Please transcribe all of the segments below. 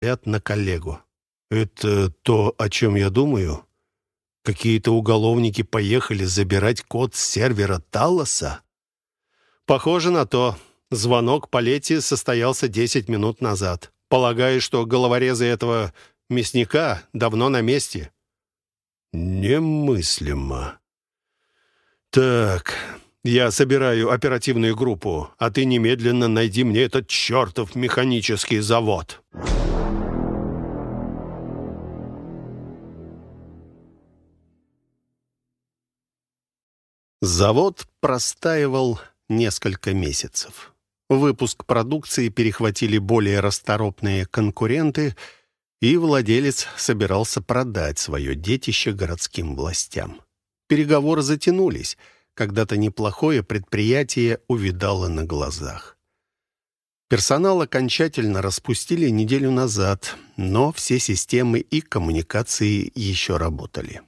взгляд на коллегу. «Это то, о чем я думаю? Какие-то уголовники поехали забирать код с сервера Талоса?» «Похоже на то. Звонок по лете состоялся 10 минут назад. Полагаю, что головорезы этого мясника давно на месте». «Немыслимо. Так, я собираю оперативную группу, а ты немедленно найди мне этот чертов механический завод». Завод простаивал несколько месяцев. Выпуск продукции перехватили более расторопные конкуренты, и владелец собирался продать свое детище городским властям. Переговоры затянулись. Когда-то неплохое предприятие увидало на глазах. Персонал окончательно распустили неделю назад, но все системы и коммуникации еще работали.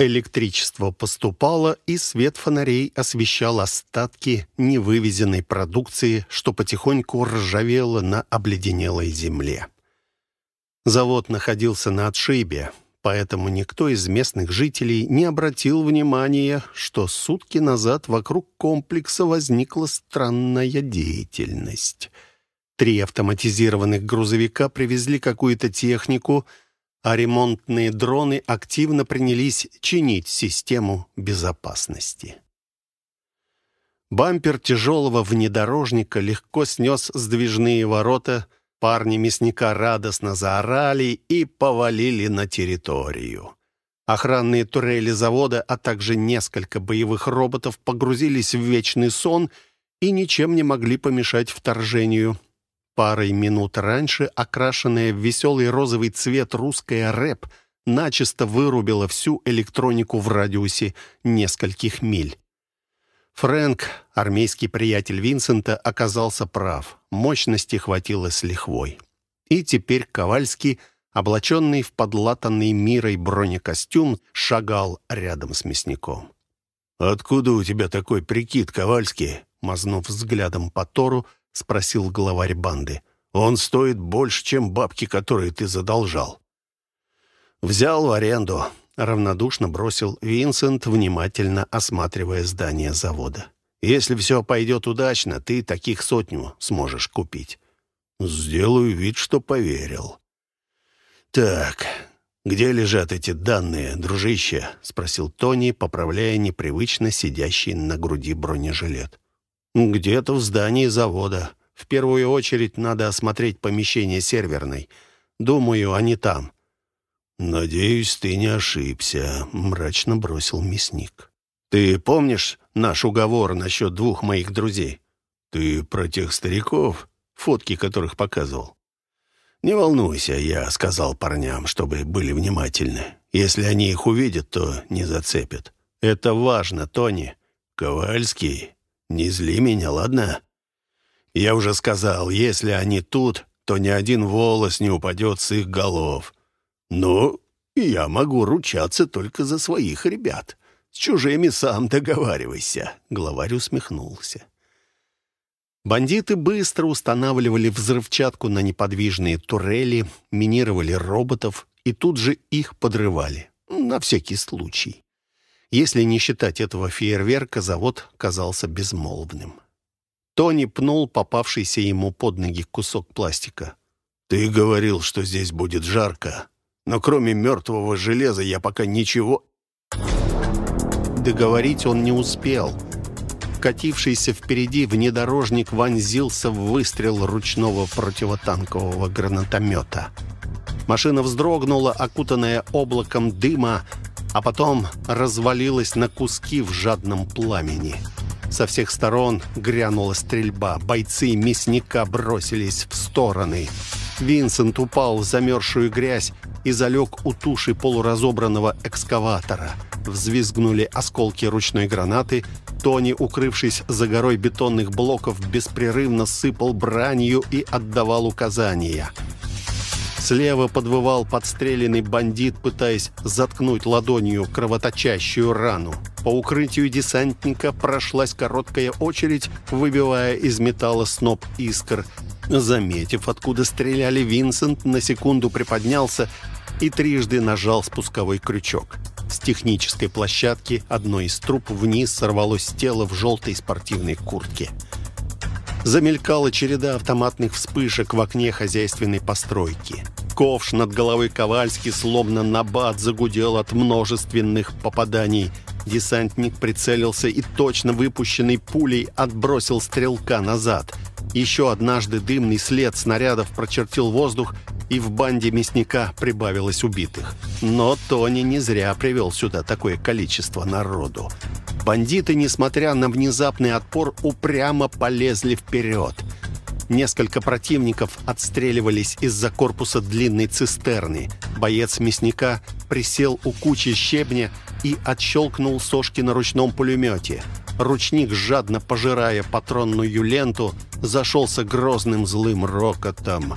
Электричество поступало, и свет фонарей освещал остатки невывезенной продукции, что потихоньку ржавело на обледенелой земле. Завод находился на отшибе, поэтому никто из местных жителей не обратил внимания, что сутки назад вокруг комплекса возникла странная деятельность. Три автоматизированных грузовика привезли какую-то технику — а ремонтные дроны активно принялись чинить систему безопасности. Бампер тяжелого внедорожника легко снес сдвижные ворота, парни мясника радостно заорали и повалили на территорию. Охранные турели завода, а также несколько боевых роботов погрузились в вечный сон и ничем не могли помешать вторжению – Парой минут раньше окрашенная в веселый розовый цвет русская рэп начисто вырубила всю электронику в радиусе нескольких миль. Фрэнк, армейский приятель Винсента, оказался прав. Мощности хватило с лихвой. И теперь Ковальский, облаченный в подлатанный мирой бронекостюм, шагал рядом с мясником. «Откуда у тебя такой прикид, Ковальский?» Мазнув взглядом по Тору, — спросил главарь банды. «Он стоит больше, чем бабки, которые ты задолжал». «Взял в аренду», — равнодушно бросил Винсент, внимательно осматривая здание завода. «Если все пойдет удачно, ты таких сотню сможешь купить». «Сделаю вид, что поверил». «Так, где лежат эти данные, дружище?» — спросил Тони, поправляя непривычно сидящий на груди бронежилет. «Где-то в здании завода. В первую очередь надо осмотреть помещение серверной. Думаю, они там». «Надеюсь, ты не ошибся», — мрачно бросил мясник. «Ты помнишь наш уговор насчет двух моих друзей? Ты про тех стариков, фотки которых показывал?» «Не волнуйся», — я сказал парням, чтобы были внимательны. «Если они их увидят, то не зацепят». «Это важно, Тони». «Ковальский, не зли меня, ладно? Я уже сказал, если они тут, то ни один волос не упадет с их голов. Но я могу ручаться только за своих ребят. С чужими сам договаривайся», — главарь усмехнулся. Бандиты быстро устанавливали взрывчатку на неподвижные турели, минировали роботов и тут же их подрывали. На всякий случай. Если не считать этого фейерверка, завод казался безмолвным. Тони пнул попавшийся ему под ноги кусок пластика. «Ты говорил, что здесь будет жарко, но кроме мертвого железа я пока ничего...» Договорить он не успел. Катившийся впереди внедорожник вонзился в выстрел ручного противотанкового гранатомета. Машина вздрогнула, окутанная облаком дыма, а потом развалилась на куски в жадном пламени. Со всех сторон грянула стрельба. Бойцы мясника бросились в стороны. Винсент упал в замерзшую грязь и залег у туши полуразобранного экскаватора. Взвизгнули осколки ручной гранаты. Тони, укрывшись за горой бетонных блоков, беспрерывно сыпал бранью и отдавал указания. Слева подвывал подстреленный бандит, пытаясь заткнуть ладонью кровоточащую рану. По укрытию десантника прошлась короткая очередь, выбивая из металла сноп искр. Заметив, откуда стреляли, Винсент на секунду приподнялся и трижды нажал спусковой крючок. С технической площадки одной из труб вниз сорвалось тело в желтой спортивной куртке. Замелькала череда автоматных вспышек в окне хозяйственной постройки. Ковш над головой Ковальски словно набат загудел от множественных попаданий. Десантник прицелился и точно выпущенной пулей отбросил стрелка назад. Еще однажды дымный след снарядов прочертил воздух, и в банде мясника прибавилось убитых. Но Тони не зря привел сюда такое количество народу. Бандиты, несмотря на внезапный отпор, упрямо полезли вперед. Несколько противников отстреливались из-за корпуса длинной цистерны. Боец мясника присел у кучи щебня и отщелкнул сошки на ручном пулемете. Ручник, жадно пожирая патронную ленту, зашелся грозным злым рокотом.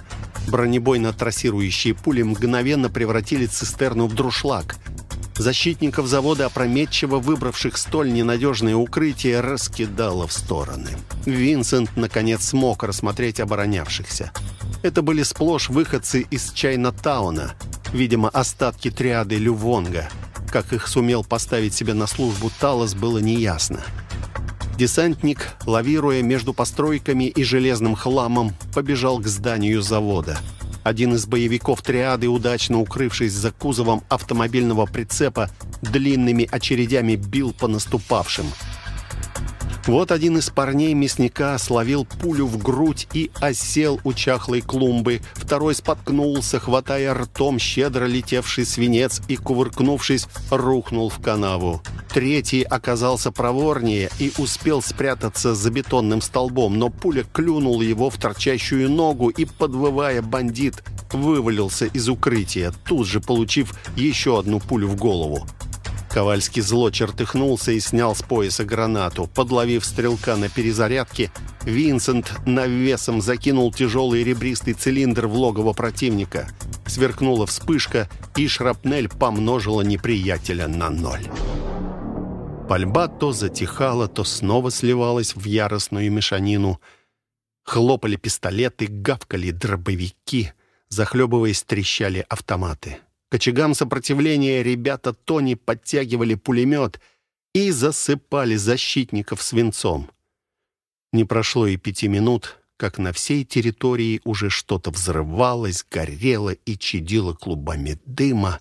Бронебойно-трассирующие пули мгновенно превратили цистерну в друшлаг. Защитников завода, опрометчиво выбравших столь ненадежное укрытие, раскидало в стороны. Винсент, наконец, смог рассмотреть оборонявшихся. Это были сплошь выходцы из Чайна-тауна, видимо, остатки триады Лювонга. Как их сумел поставить себе на службу Талос, было неясно. Десантник, лавируя между постройками и железным хламом, побежал к зданию завода. Один из боевиков триады, удачно укрывшись за кузовом автомобильного прицепа, длинными очередями бил по наступавшим – вот один из парней мясника словил пулю в грудь и осел у чахлой клумбы. Второй споткнулся, хватая ртом щедро летевший свинец и, кувыркнувшись, рухнул в канаву. Третий оказался проворнее и успел спрятаться за бетонным столбом, но пуля клюнула его в торчащую ногу и, подвывая бандит, вывалился из укрытия, тут же получив еще одну пулю в голову. Ковальский зло чертыхнулся и снял с пояса гранату. Подловив стрелка на перезарядке, Винсент навесом закинул тяжелый ребристый цилиндр в логово противника. Сверкнула вспышка, и шрапнель помножила неприятеля на ноль. Пальба то затихала, то снова сливалась в яростную мешанину. Хлопали пистолеты, гавкали дробовики, захлебываясь, трещали автоматы. К очагам сопротивления ребята Тони подтягивали пулемет и засыпали защитников свинцом. Не прошло и пяти минут, как на всей территории уже что-то взрывалось, горело и чадило клубами дыма.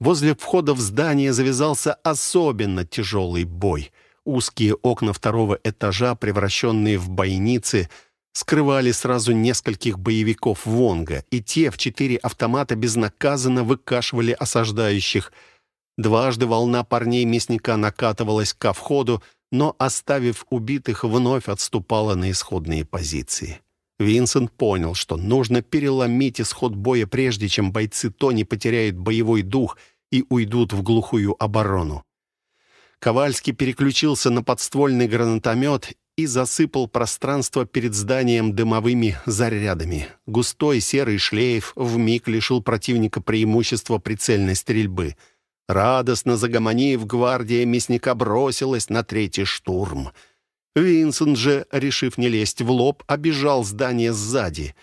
Возле входа в здание завязался особенно тяжелый бой. Узкие окна второго этажа, превращенные в бойницы, скрывали сразу нескольких боевиков Вонга, и те в четыре автомата безнаказанно выкашивали осаждающих. Дважды волна парней мясника накатывалась ко входу, но, оставив убитых, вновь отступала на исходные позиции. Винсент понял, что нужно переломить исход боя, прежде чем бойцы Тони потеряют боевой дух и уйдут в глухую оборону. Ковальский переключился на подствольный гранатомет и засыпал пространство перед зданием дымовыми зарядами. Густой серый шлейф вмиг лишил противника преимущества прицельной стрельбы. Радостно загомонив, гвардия мясника бросилась на третий штурм. Винсент же, решив не лезть в лоб, обежал здание сзади.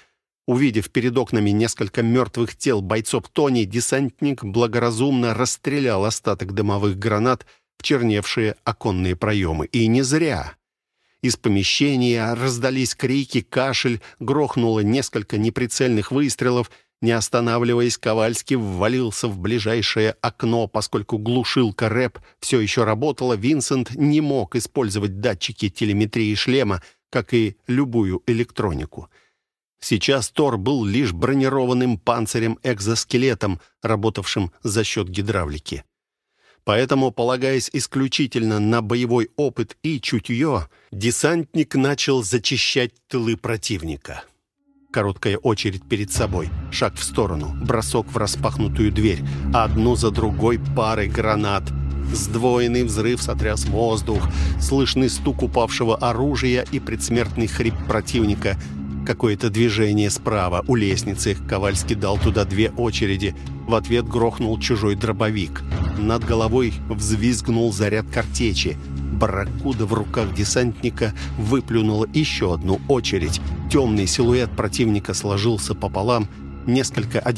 Увидев перед окнами несколько мертвых тел бойцов Тони, десантник благоразумно расстрелял остаток дымовых гранат в черневшие оконные проемы. И не зря. Из помещения раздались крики, кашель, грохнуло несколько неприцельных выстрелов. Не останавливаясь, Ковальский ввалился в ближайшее окно, поскольку глушилка рэп все еще работала, Винсент не мог использовать датчики телеметрии шлема, как и любую электронику. Сейчас Тор был лишь бронированным панцирем-экзоскелетом, работавшим за счет гидравлики. Поэтому, полагаясь исключительно на боевой опыт и чутье, десантник начал зачищать тылы противника. Короткая очередь перед собой, шаг в сторону, бросок в распахнутую дверь, одну за другой пары гранат. Сдвоенный взрыв сотряс воздух, слышный стук упавшего оружия и предсмертный хрип противника — Какое-то движение справа, у лестницы. Ковальский дал туда две очереди. В ответ грохнул чужой дробовик. Над головой взвизгнул заряд картечи. Барракуда в руках десантника выплюнула еще одну очередь. темный силуэт противника сложился пополам, несколько одиноких